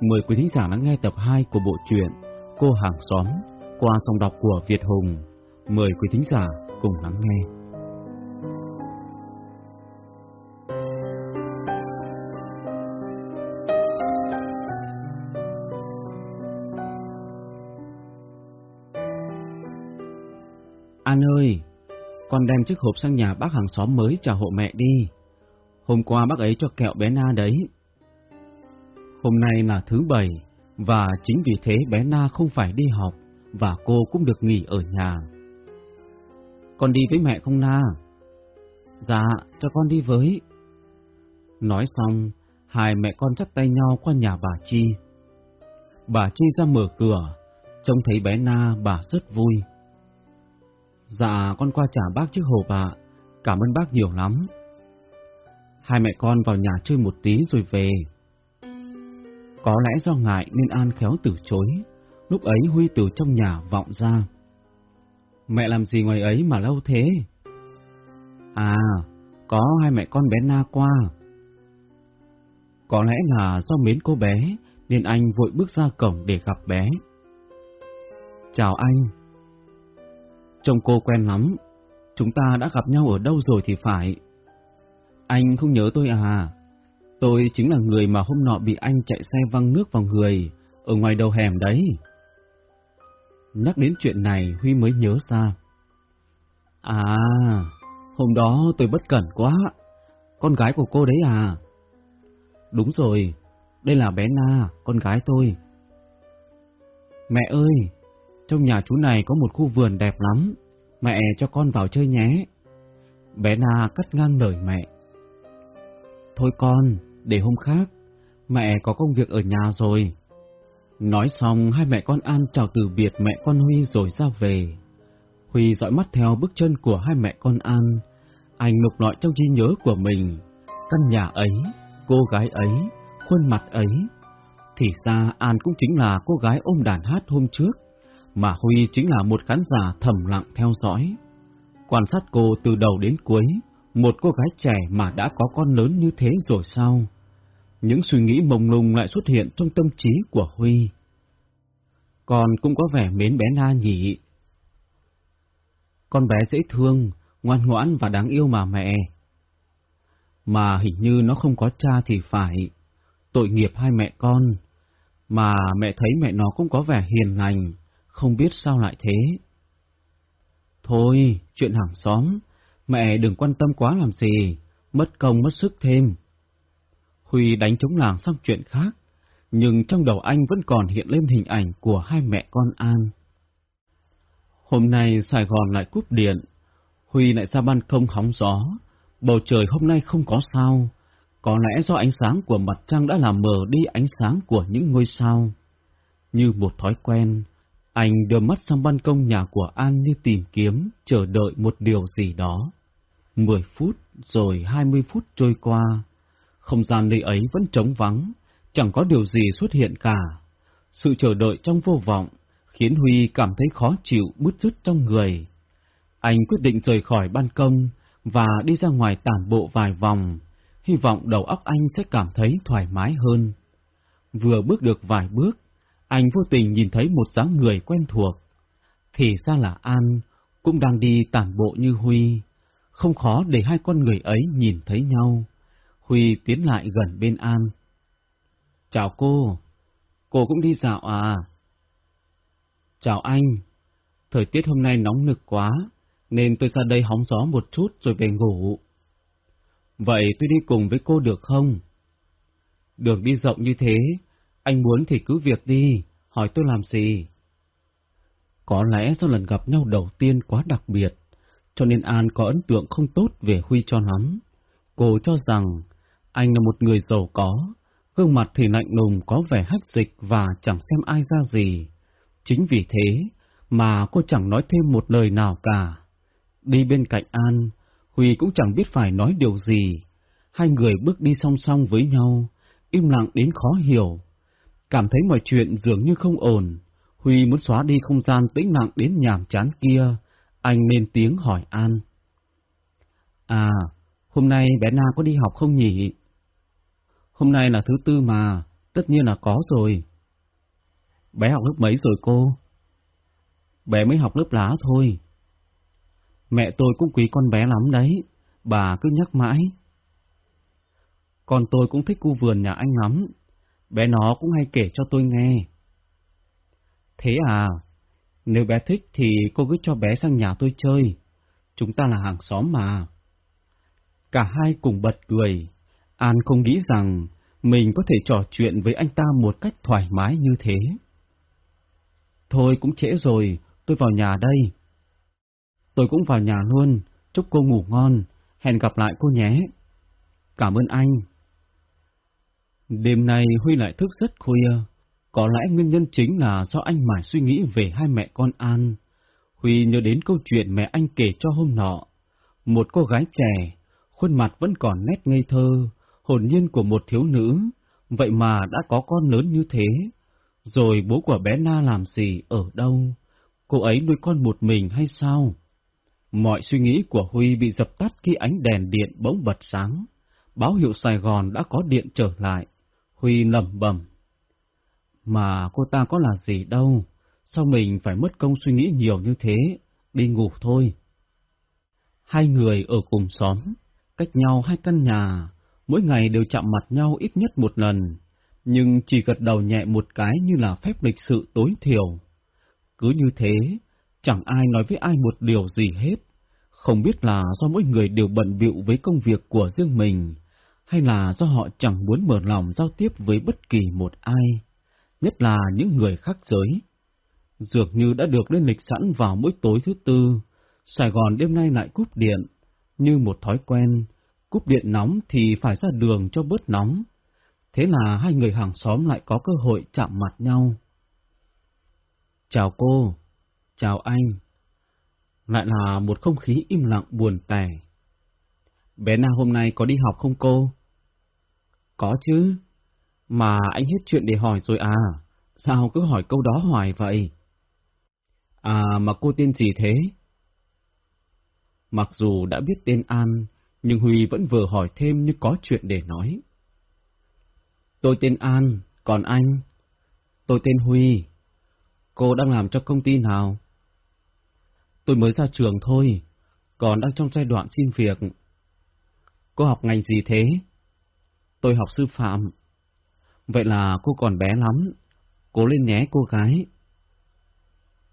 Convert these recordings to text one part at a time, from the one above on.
Mời quý thính giả lắng nghe tập 2 của bộ truyện Cô hàng xóm qua dòng đọc của Việt Hùng. Mời quý thính giả cùng lắng nghe. An ơi, con đem chiếc hộp sang nhà bác hàng xóm mới chào hộ mẹ đi. Hôm qua bác ấy cho kẹo bé Na đấy. Hôm nay là thứ bảy, và chính vì thế bé Na không phải đi học, và cô cũng được nghỉ ở nhà. Con đi với mẹ không Na? Dạ, cho con đi với. Nói xong, hai mẹ con dắt tay nhau qua nhà bà Chi. Bà Chi ra mở cửa, trông thấy bé Na bà rất vui. Dạ, con qua trả bác chiếc hộp ạ, cảm ơn bác nhiều lắm. Hai mẹ con vào nhà chơi một tí rồi về. Có lẽ do ngại nên An khéo từ chối, lúc ấy Huy từ trong nhà vọng ra. Mẹ làm gì ngoài ấy mà lâu thế? À, có hai mẹ con bé Na qua. Có lẽ là do mến cô bé, nên anh vội bước ra cổng để gặp bé. Chào anh. Trông cô quen lắm, chúng ta đã gặp nhau ở đâu rồi thì phải. Anh không nhớ tôi à? Tôi chính là người mà hôm nọ bị anh chạy xe văng nước vào người, ở ngoài đầu hẻm đấy. Nhắc đến chuyện này Huy mới nhớ ra. À, hôm đó tôi bất cẩn quá. Con gái của cô đấy à? Đúng rồi, đây là bé Na, con gái tôi. Mẹ ơi, trong nhà chú này có một khu vườn đẹp lắm, mẹ cho con vào chơi nhé. Bé Na cắt ngang lời mẹ. Thôi con, để hôm khác, mẹ có công việc ở nhà rồi. Nói xong, hai mẹ con An chào từ biệt mẹ con Huy rồi ra về. Huy dõi mắt theo bước chân của hai mẹ con An. Anh lục lọi trong trí nhớ của mình. Căn nhà ấy, cô gái ấy, khuôn mặt ấy. Thì ra An cũng chính là cô gái ôm đàn hát hôm trước, mà Huy chính là một khán giả thầm lặng theo dõi. Quan sát cô từ đầu đến cuối, một cô gái trẻ mà đã có con lớn như thế rồi sao? Những suy nghĩ mông lung lại xuất hiện trong tâm trí của Huy. Con cũng có vẻ mến bé Na nhỉ? Con bé dễ thương, ngoan ngoãn và đáng yêu mà mẹ. Mà hình như nó không có cha thì phải. Tội nghiệp hai mẹ con. Mà mẹ thấy mẹ nó cũng có vẻ hiền lành, không biết sao lại thế. Thôi, chuyện hàng xóm, mẹ đừng quan tâm quá làm gì, mất công mất sức thêm. Huy đánh trống làng xong chuyện khác, nhưng trong đầu anh vẫn còn hiện lên hình ảnh của hai mẹ con An. Hôm nay Sài Gòn lại cúp điện, Huy lại ra ban công hóng gió, bầu trời hôm nay không có sao, có lẽ do ánh sáng của mặt trăng đã làm mờ đi ánh sáng của những ngôi sao. Như một thói quen, anh đưa mắt sang ban công nhà của An như tìm kiếm, chờ đợi một điều gì đó. Mười phút rồi hai mươi phút trôi qua, không gian nơi ấy vẫn trống vắng, chẳng có điều gì xuất hiện cả. Sự chờ đợi trong vô vọng khiến Huy cảm thấy khó chịu bứt rứt trong người. Anh quyết định rời khỏi ban công và đi ra ngoài tản bộ vài vòng, hy vọng đầu óc anh sẽ cảm thấy thoải mái hơn. Vừa bước được vài bước, anh vô tình nhìn thấy một dáng người quen thuộc. Thì ra là An, cũng đang đi tản bộ như Huy. Không khó để hai con người ấy nhìn thấy nhau. Huy tiến lại gần bên An. Chào cô, cô cũng đi dạo à? Chào anh, thời tiết hôm nay nóng nực quá, nên tôi ra đây hóng gió một chút rồi về ngủ. Vậy tôi đi cùng với cô được không? Được đi rộng như thế, anh muốn thì cứ việc đi, hỏi tôi làm gì? Có lẽ do lần gặp nhau đầu tiên quá đặc biệt, cho nên An có ấn tượng không tốt về Huy cho lắm. Cô cho rằng anh là một người giàu có, gương mặt thì lạnh lùng có vẻ hách dịch và chẳng xem ai ra gì. Chính vì thế mà cô chẳng nói thêm một lời nào cả. Đi bên cạnh An, Huy cũng chẳng biết phải nói điều gì. Hai người bước đi song song với nhau, im lặng đến khó hiểu. Cảm thấy mọi chuyện dường như không ổn, Huy muốn xóa đi không gian tĩnh lặng đến nhàm chán kia, anh nên tiếng hỏi An. À, hôm nay bé Na có đi học không nhỉ? Hôm nay là thứ tư mà, Tất nhiên là có rồi. Bé học lớp mấy rồi cô? Bé mới học lớp lá thôi. Mẹ tôi cũng quý con bé lắm đấy, bà cứ nhắc mãi. còn tôi cũng thích khu vườn nhà anh lắm, bé nó cũng hay kể cho tôi nghe. Thế à, nếu bé thích thì cô cứ cho bé sang nhà tôi chơi, chúng ta là hàng xóm mà. Cả hai cùng bật cười, An không nghĩ rằng mình có thể trò chuyện với anh ta một cách thoải mái như thế. Thôi cũng trễ rồi, tôi vào nhà đây. Tôi cũng vào nhà luôn, chúc cô ngủ ngon, hẹn gặp lại cô nhé. Cảm ơn anh. Đêm nay Huy lại thức rất khuya, có lẽ nguyên nhân chính là do anh mải suy nghĩ về hai mẹ con An. Huy nhớ đến câu chuyện mẹ anh kể cho hôm nọ. Một cô gái trẻ, khuôn mặt vẫn còn nét ngây thơ, hồn nhiên của một thiếu nữ, vậy mà đã có con lớn như thế. Rồi bố của bé Na làm gì, ở đâu? Cô ấy nuôi con một mình hay sao? Mọi suy nghĩ của Huy bị dập tắt khi ánh đèn điện bỗng bật sáng. Báo hiệu Sài Gòn đã có điện trở lại. Huy lẩm bẩm. Mà cô ta có là gì đâu, sao mình phải mất công suy nghĩ nhiều như thế, đi ngủ thôi. Hai người ở cùng xóm, cách nhau hai căn nhà, mỗi ngày đều chạm mặt nhau ít nhất một lần, nhưng chỉ gật đầu nhẹ một cái như là phép lịch sự tối thiểu. Cứ như thế, chẳng ai nói với ai một điều gì hết, không biết là do mỗi người đều bận bịu với công việc của riêng mình, hay là do họ chẳng muốn mở lòng giao tiếp với bất kỳ một ai, nhất là những người khác giới. Dường như đã được lên lịch sẵn vào mỗi tối thứ tư, Sài Gòn đêm nay lại cúp điện, như một thói quen, cúp điện nóng thì phải ra đường cho bớt nóng. Thế là hai người hàng xóm lại có cơ hội chạm mặt nhau. Chào cô, chào anh. Lại là một không khí im lặng buồn tẻ. Bé Na hôm nay có đi học không cô? Có chứ. Mà anh hết chuyện để hỏi rồi à? Sao cứ hỏi câu đó hoài vậy? À mà cô tên gì thế? Mặc dù đã biết tên An, nhưng Huy vẫn vừa hỏi thêm như có chuyện để nói. Tôi tên An, còn anh? Tôi tên Huy. Cô đang làm cho công ty nào? Tôi mới ra trường thôi, còn đang trong giai đoạn xin việc. Cô học ngành gì thế? Tôi học sư phạm. Vậy là cô còn bé lắm. Cố lên nhé cô gái.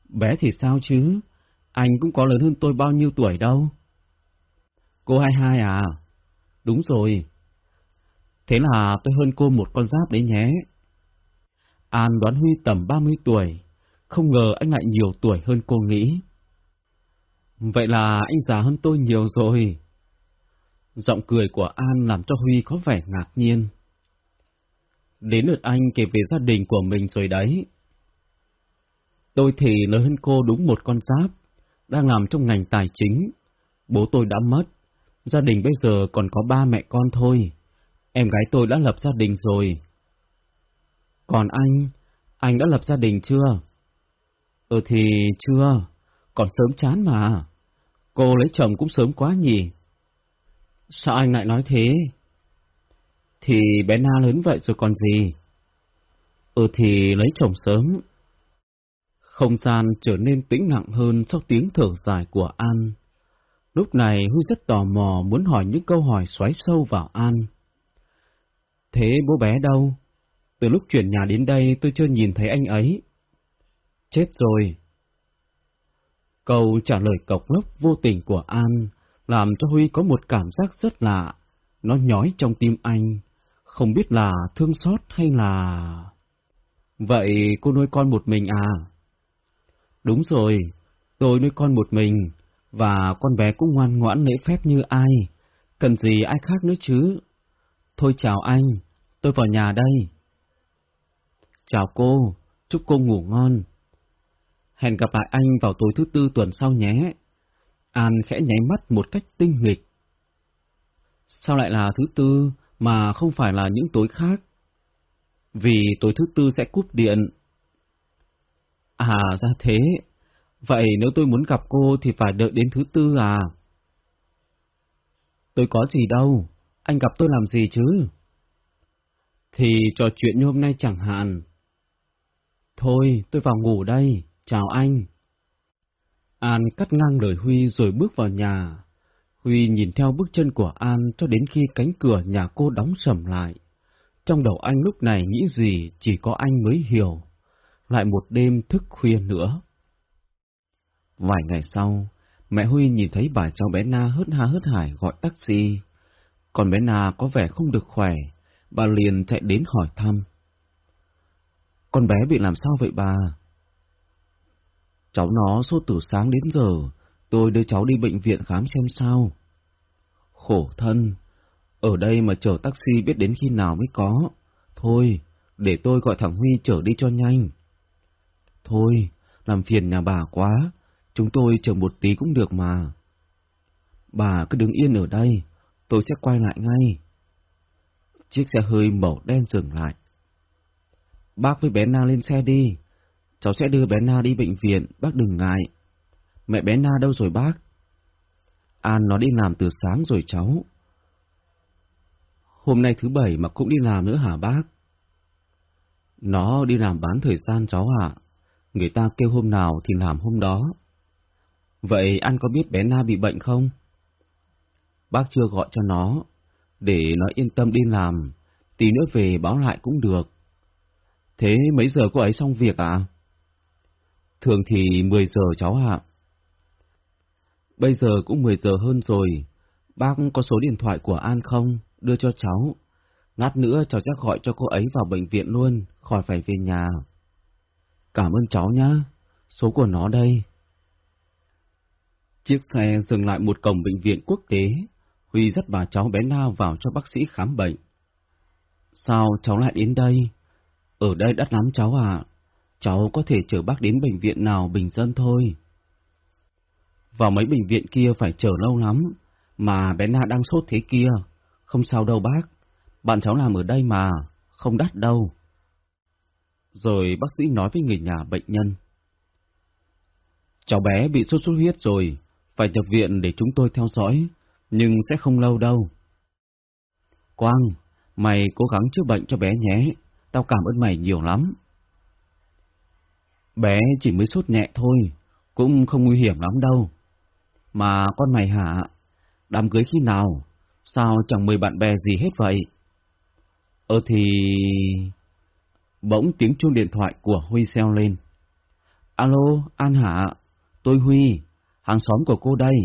Bé thì sao chứ? Anh cũng có lớn hơn tôi bao nhiêu tuổi đâu. Cô hai hai à? Đúng rồi. Thế là tôi hơn cô một con giáp đấy nhé. An đoán Huy tầm 30 tuổi, không ngờ anh lại nhiều tuổi hơn cô nghĩ. Vậy là anh già hơn tôi nhiều rồi. Giọng cười của An làm cho Huy có vẻ ngạc nhiên. Đến lượt anh kể về gia đình của mình rồi đấy. Tôi thì lớn hơn cô đúng một con giáp, đang làm trong ngành tài chính. Bố tôi đã mất, gia đình bây giờ còn có ba mẹ con thôi. Em gái tôi đã lập gia đình rồi. Còn anh, anh đã lập gia đình chưa? Ừ thì chưa, còn sớm chán mà. Cô lấy chồng cũng sớm quá nhỉ? Sao anh lại nói thế? Thì bé Na lớn vậy rồi còn gì? Ừ thì lấy chồng sớm. Không gian trở nên tĩnh lặng hơn sau tiếng thở dài của An. Lúc này Huy rất tò mò muốn hỏi những câu hỏi xoáy sâu vào An. Thế bố bé đâu? Từ lúc chuyển nhà đến đây tôi chưa nhìn thấy anh ấy. Chết rồi. Câu trả lời cộc lốc vô tình của An làm cho Huy có một cảm giác rất lạ. Nó nhói trong tim anh, không biết là thương xót hay là... Vậy cô nuôi con một mình à? Đúng rồi, tôi nuôi con một mình, và con bé cũng ngoan ngoãn lễ phép như ai, cần gì ai khác nữa chứ. Thôi chào anh, tôi vào nhà đây. Chào cô, chúc cô ngủ ngon. Hẹn gặp lại anh vào tối thứ tư tuần sau nhé. An khẽ nháy mắt một cách tinh nghịch. Sao lại là thứ tư mà không phải là những tối khác? Vì tối thứ tư sẽ cúp điện. À ra thế, vậy nếu tôi muốn gặp cô thì phải đợi đến thứ tư à? Tôi có gì đâu, anh gặp tôi làm gì chứ? Thì trò chuyện như hôm nay chẳng hạn. Thôi, tôi vào ngủ đây, chào anh. An cắt ngang lời Huy rồi bước vào nhà. Huy nhìn theo bước chân của An cho đến khi cánh cửa nhà cô đóng sầm lại. Trong đầu anh lúc này nghĩ gì chỉ có anh mới hiểu. Lại một đêm thức khuya nữa. Vài ngày sau, mẹ Huy nhìn thấy bà cháu bé Na hớt ha hớt hải gọi taxi. Còn bé Na có vẻ không được khỏe, bà liền chạy đến hỏi thăm. Con bé bị làm sao vậy bà? Cháu nó sốt từ sáng đến giờ, tôi đưa cháu đi bệnh viện khám xem sao. Khổ thân, ở đây mà chờ taxi biết đến khi nào mới có. Thôi, để tôi gọi thằng Huy chở đi cho nhanh. Thôi, làm phiền nhà bà quá, chúng tôi chờ một tí cũng được mà. Bà cứ đứng yên ở đây, tôi sẽ quay lại ngay. Chiếc xe hơi màu đen dừng lại. Bác với bé Na lên xe đi, cháu sẽ đưa bé Na đi bệnh viện, bác đừng ngại. Mẹ bé Na đâu rồi bác? An nó đi làm từ sáng rồi cháu. Hôm nay thứ bảy mà cũng đi làm nữa hả bác? Nó đi làm bán thời gian cháu ạ. Người ta kêu hôm nào thì làm hôm đó. Vậy anh có biết bé Na bị bệnh không? Bác chưa gọi cho nó, để nó yên tâm đi làm, tí nữa về báo lại cũng được. Thế mấy giờ cô ấy xong việc ạ? Thường thì 10 giờ cháu ạ. Bây giờ cũng 10 giờ hơn rồi. Bác có số điện thoại của An không? Đưa cho cháu. Ngát nữa cháu chắc gọi cho cô ấy vào bệnh viện luôn, khỏi phải về nhà. Cảm ơn cháu nhá. Số của nó đây. Chiếc xe dừng lại một cổng bệnh viện quốc tế. Huy dắt bà cháu bé Na vào cho bác sĩ khám bệnh. Sao cháu lại đến đây? Ở đây đắt lắm cháu à? Cháu có thể chở bác đến bệnh viện nào bình dân thôi. Vào mấy bệnh viện kia phải chờ lâu lắm, mà bé Na đang sốt thế kia. Không sao đâu bác, bạn cháu làm ở đây mà, không đắt đâu. Rồi bác sĩ nói với người nhà bệnh nhân. Cháu bé bị sốt xuất huyết rồi, phải nhập viện để chúng tôi theo dõi, nhưng sẽ không lâu đâu. Quang, mày cố gắng chữa bệnh cho bé nhé, tao cảm ơn mày nhiều lắm. Bé chỉ mới sốt nhẹ thôi, cũng không nguy hiểm lắm đâu. Mà con mày hả? Đám cưới khi nào? Sao chẳng mời bạn bè gì hết vậy? Ờ thì... Bỗng tiếng chuông điện thoại của Huy xeo lên. Alo, An hả? Tôi Huy, hàng xóm của cô đây.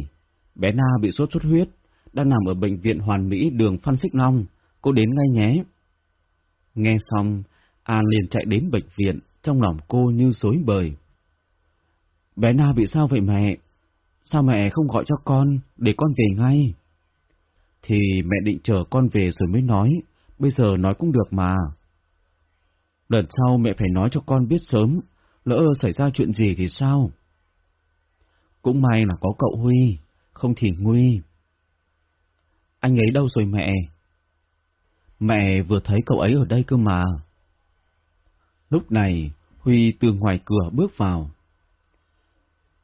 Bé Na bị sốt xuất huyết, đang nằm ở bệnh viện Hoàn Mỹ đường Phan Xích Long. Cô đến ngay nhé. Nghe xong, An liền chạy đến bệnh viện, trong lòng cô như rối bời. Bé Na bị sao vậy mẹ? Sao mẹ không gọi cho con, để con về ngay? Thì mẹ định chờ con về rồi mới nói, bây giờ nói cũng được mà. Lần sau mẹ phải nói cho con biết sớm, lỡ xảy ra chuyện gì thì sao? Cũng may là có cậu Huy, không thì nguy. Anh ấy đâu rồi mẹ? Mẹ vừa thấy cậu ấy ở đây cơ mà. Lúc này, Huy từ ngoài cửa bước vào.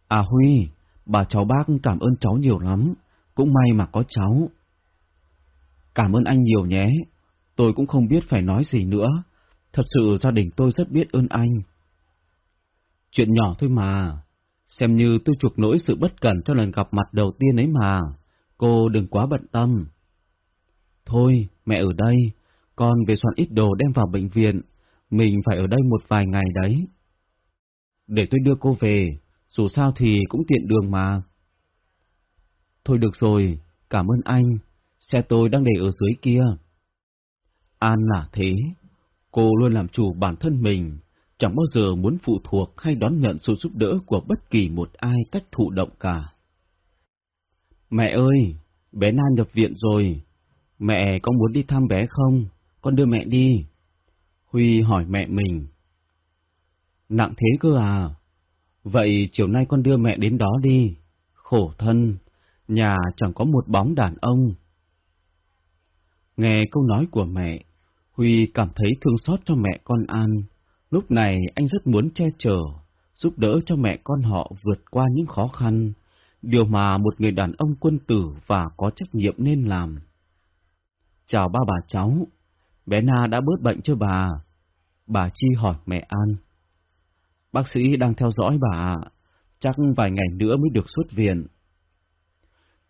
À Huy, bà cháu bác cảm ơn cháu nhiều lắm, cũng may mà có cháu. Cảm ơn anh nhiều nhé, tôi cũng không biết phải nói gì nữa, thật sự gia đình tôi rất biết ơn anh. Chuyện nhỏ thôi mà, xem như tôi chuộc lỗi sự bất cẩn cho lần gặp mặt đầu tiên ấy mà, cô đừng quá bận tâm. Thôi, mẹ ở đây, con về soạn ít đồ đem vào bệnh viện, mình phải ở đây một vài ngày đấy. Để tôi đưa cô về, dù sao thì cũng tiện đường mà. Thôi được rồi, cảm ơn anh, xe tôi đang để ở dưới kia. An là thế, cô luôn làm chủ bản thân mình, chẳng bao giờ muốn phụ thuộc hay đón nhận sự giúp đỡ của bất kỳ một ai cách thụ động cả. Mẹ ơi, bé Na nhập viện rồi, mẹ có muốn đi thăm bé không? Con đưa mẹ đi. Huy hỏi mẹ mình. Nặng thế cơ à? Vậy chiều nay con đưa mẹ đến đó đi. Khổ thân, nhà chẳng có một bóng đàn ông. Nghe câu nói của mẹ, Huy cảm thấy thương xót cho mẹ con An. Lúc này anh rất muốn che chở, giúp đỡ cho mẹ con họ vượt qua những khó khăn, điều mà một người đàn ông quân tử và có trách nhiệm nên làm. Chào ba bà cháu, bé Na đã bớt bệnh chưa bà? Bà Chi hỏi mẹ An. Bác sĩ đang theo dõi bà, chắc vài ngày nữa mới được xuất viện.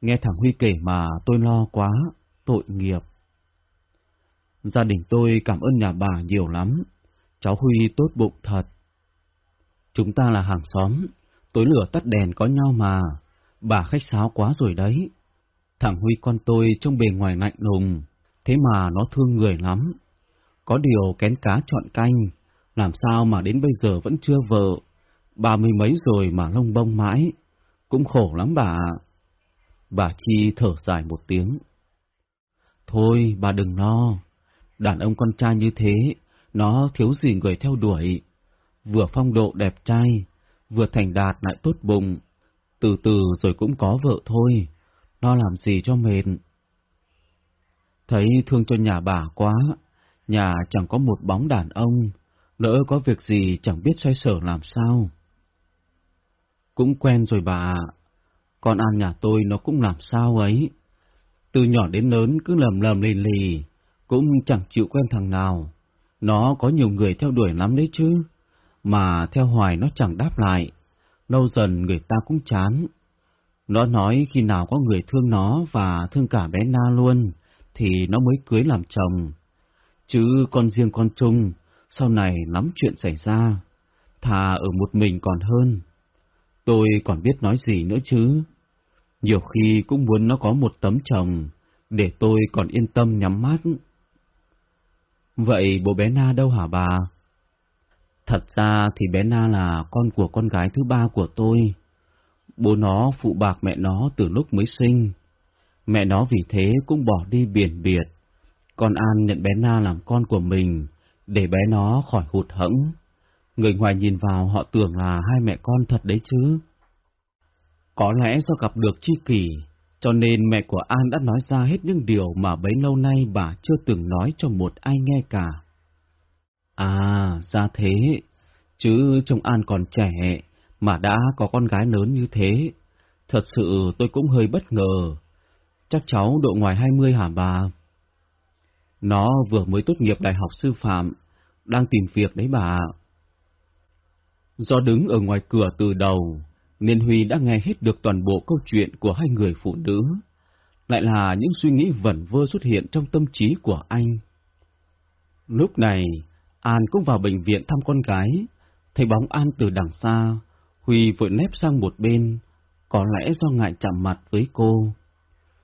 Nghe thằng Huy kể mà tôi lo quá, tội nghiệp. Gia đình tôi cảm ơn nhà bà nhiều lắm, cháu Huy tốt bụng thật. Chúng ta là hàng xóm, tối lửa tắt đèn có nhau mà, bà khách sáo quá rồi đấy. Thằng Huy con tôi trong bề ngoài lạnh lùng, thế mà nó thương người lắm. Có điều kén cá chọn canh, làm sao mà đến bây giờ vẫn chưa vợ, ba mươi mấy rồi mà lông bông mãi, cũng khổ lắm bà Bà Chi thở dài một tiếng. Thôi, bà đừng lo, đàn ông con trai như thế, nó thiếu gì người theo đuổi. Vừa phong độ đẹp trai, vừa thành đạt lại tốt bụng, từ từ rồi cũng có vợ thôi, nó làm gì cho mệt. Thấy thương cho nhà bà quá, nhà chẳng có một bóng đàn ông, lỡ có việc gì chẳng biết xoay sở làm sao. Cũng quen rồi bà con An nhà tôi nó cũng làm sao ấy. Từ nhỏ đến lớn cứ lầm lầm lì lì, cũng chẳng chịu quen thằng nào. Nó có nhiều người theo đuổi lắm đấy chứ, mà theo hoài nó chẳng đáp lại. Lâu dần người ta cũng chán. Nó nói khi nào có người thương nó và thương cả bé Na luôn, thì nó mới cưới làm chồng. Chứ con riêng con chung, sau này lắm chuyện xảy ra, thà ở một mình còn hơn. Tôi còn biết nói gì nữa chứ. Nhiều khi cũng muốn nó có một tấm chồng, để tôi còn yên tâm nhắm mắt. Vậy bố bé Na đâu hả bà? Thật ra thì bé Na là con của con gái thứ ba của tôi. Bố nó phụ bạc mẹ nó từ lúc mới sinh. Mẹ nó vì thế cũng bỏ đi biển biệt. Con An nhận bé Na làm con của mình, để bé nó khỏi hụt hẫng. Người ngoài nhìn vào họ tưởng là hai mẹ con thật đấy chứ. Có lẽ do gặp được chi kỷ, cho nên mẹ của An đã nói ra hết những điều mà bấy lâu nay bà chưa từng nói cho một ai nghe cả. À, ra thế, chứ trông An còn trẻ, mà đã có con gái lớn như thế. Thật sự tôi cũng hơi bất ngờ. Chắc cháu độ ngoài hai mươi hả bà? Nó vừa mới tốt nghiệp đại học sư phạm, đang tìm việc đấy bà. Do đứng ở ngoài cửa từ đầu, nên Huy đã nghe hết được toàn bộ câu chuyện của hai người phụ nữ, lại là những suy nghĩ vẩn vơ xuất hiện trong tâm trí của anh. Lúc này, An cũng vào bệnh viện thăm con gái, thấy bóng An từ đằng xa, Huy vội nép sang một bên, có lẽ do ngại chạm mặt với cô.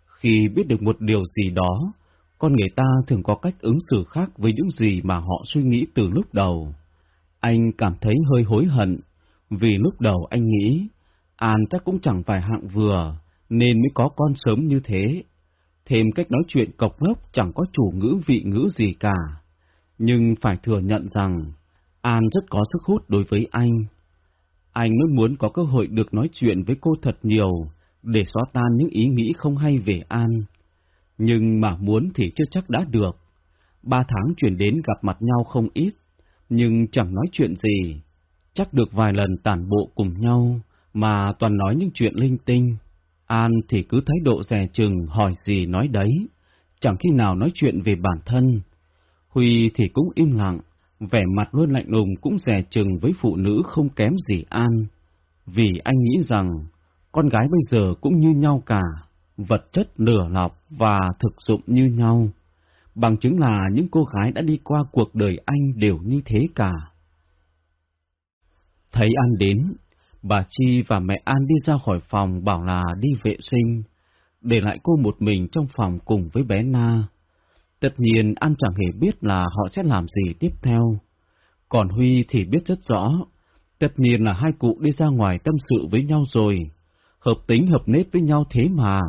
Khi biết được một điều gì đó, con người ta thường có cách ứng xử khác với những gì mà họ suy nghĩ từ lúc đầu. Anh cảm thấy hơi hối hận, vì lúc đầu anh nghĩ An chắc cũng chẳng phải hạng vừa, nên mới có con sớm như thế. Thêm cách nói chuyện cộc lốc chẳng có chủ ngữ vị ngữ gì cả. Nhưng phải thừa nhận rằng, An rất có sức hút đối với anh. Anh mới muốn có cơ hội được nói chuyện với cô thật nhiều, để xóa tan những ý nghĩ không hay về An. Nhưng mà muốn thì chưa chắc đã được. Ba tháng chuyển đến gặp mặt nhau không ít, nhưng chẳng nói chuyện gì. Chắc được vài lần tản bộ cùng nhau mà toàn nói những chuyện linh tinh. An thì cứ thái độ rè chừng hỏi gì nói đấy, chẳng khi nào nói chuyện về bản thân. Huy thì cũng im lặng, vẻ mặt luôn lạnh lùng cũng rè chừng với phụ nữ không kém gì An. Vì anh nghĩ rằng, con gái bây giờ cũng như nhau cả, vật chất nửa lọc và thực dụng như nhau. Bằng chứng là những cô gái đã đi qua cuộc đời anh đều như thế cả. Thấy An đến, Bà Chi và mẹ An đi ra khỏi phòng bảo là đi vệ sinh, để lại cô một mình trong phòng cùng với bé Na. Tất nhiên An chẳng hề biết là họ sẽ làm gì tiếp theo. Còn Huy thì biết rất rõ, tất nhiên là hai cụ đi ra ngoài tâm sự với nhau rồi, hợp tính hợp nết với nhau thế mà.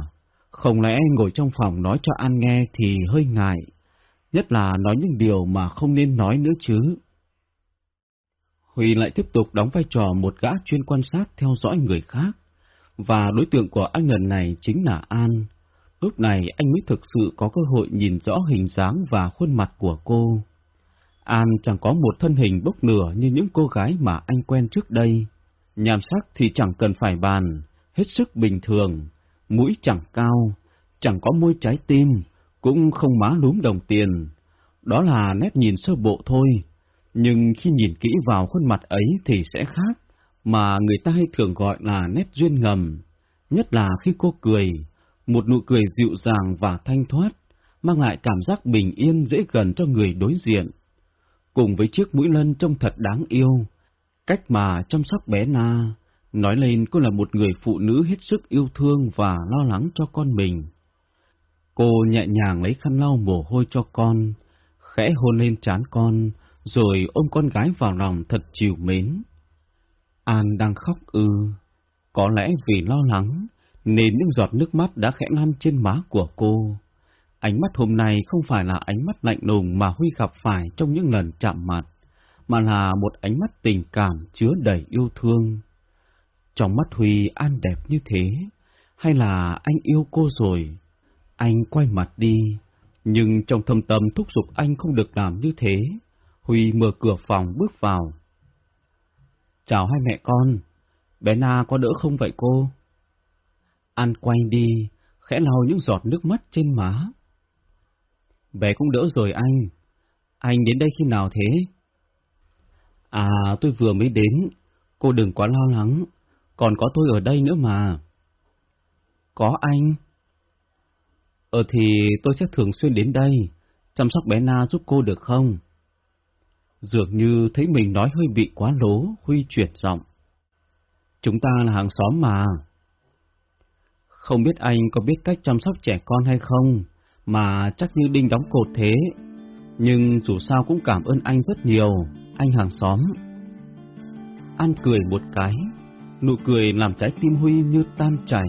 Không lẽ ngồi trong phòng nói cho An nghe thì hơi ngại, nhất là nói những điều mà không nên nói nữa chứ. Huy lại tiếp tục đóng vai trò một gã chuyên quan sát theo dõi người khác, và đối tượng của anh lần này chính là An. Lúc này anh mới thực sự có cơ hội nhìn rõ hình dáng và khuôn mặt của cô. An chẳng có một thân hình bốc lửa như những cô gái mà anh quen trước đây. Nhàm sắc thì chẳng cần phải bàn, hết sức bình thường, mũi chẳng cao, chẳng có môi trái tim, cũng không má lúm đồng tiền. Đó là nét nhìn sơ bộ thôi, nhưng khi nhìn kỹ vào khuôn mặt ấy thì sẽ khác, mà người ta hay thường gọi là nét duyên ngầm, nhất là khi cô cười, một nụ cười dịu dàng và thanh thoát, mang lại cảm giác bình yên dễ gần cho người đối diện. Cùng với chiếc mũi lân trông thật đáng yêu, cách mà chăm sóc bé Na, nói lên cô là một người phụ nữ hết sức yêu thương và lo lắng cho con mình. Cô nhẹ nhàng lấy khăn lau mồ hôi cho con, khẽ hôn lên trán con, rồi ôm con gái vào lòng thật chiều mến. An đang khóc ư, có lẽ vì lo lắng, nên những giọt nước mắt đã khẽ lăn trên má của cô. Ánh mắt hôm nay không phải là ánh mắt lạnh lùng mà Huy gặp phải trong những lần chạm mặt, mà là một ánh mắt tình cảm chứa đầy yêu thương. Trong mắt Huy an đẹp như thế, hay là anh yêu cô rồi? Anh quay mặt đi, nhưng trong thâm tâm thúc giục anh không được làm như thế. Huy mở cửa phòng bước vào. Chào hai mẹ con, bé Na có đỡ không vậy cô? An quay đi, khẽ lau những giọt nước mắt trên má. Bé cũng đỡ rồi anh. Anh đến đây khi nào thế? À, tôi vừa mới đến. Cô đừng quá lo lắng. Còn có tôi ở đây nữa mà. Có anh. Ờ thì tôi sẽ thường xuyên đến đây, chăm sóc bé Na giúp cô được không? Dường như thấy mình nói hơi bị quá lố, Huy chuyển giọng. Chúng ta là hàng xóm mà. Không biết anh có biết cách chăm sóc trẻ con hay không, mà chắc như đinh đóng cột thế. Nhưng dù sao cũng cảm ơn anh rất nhiều, anh hàng xóm. An cười một cái, nụ cười làm trái tim Huy như tan chảy.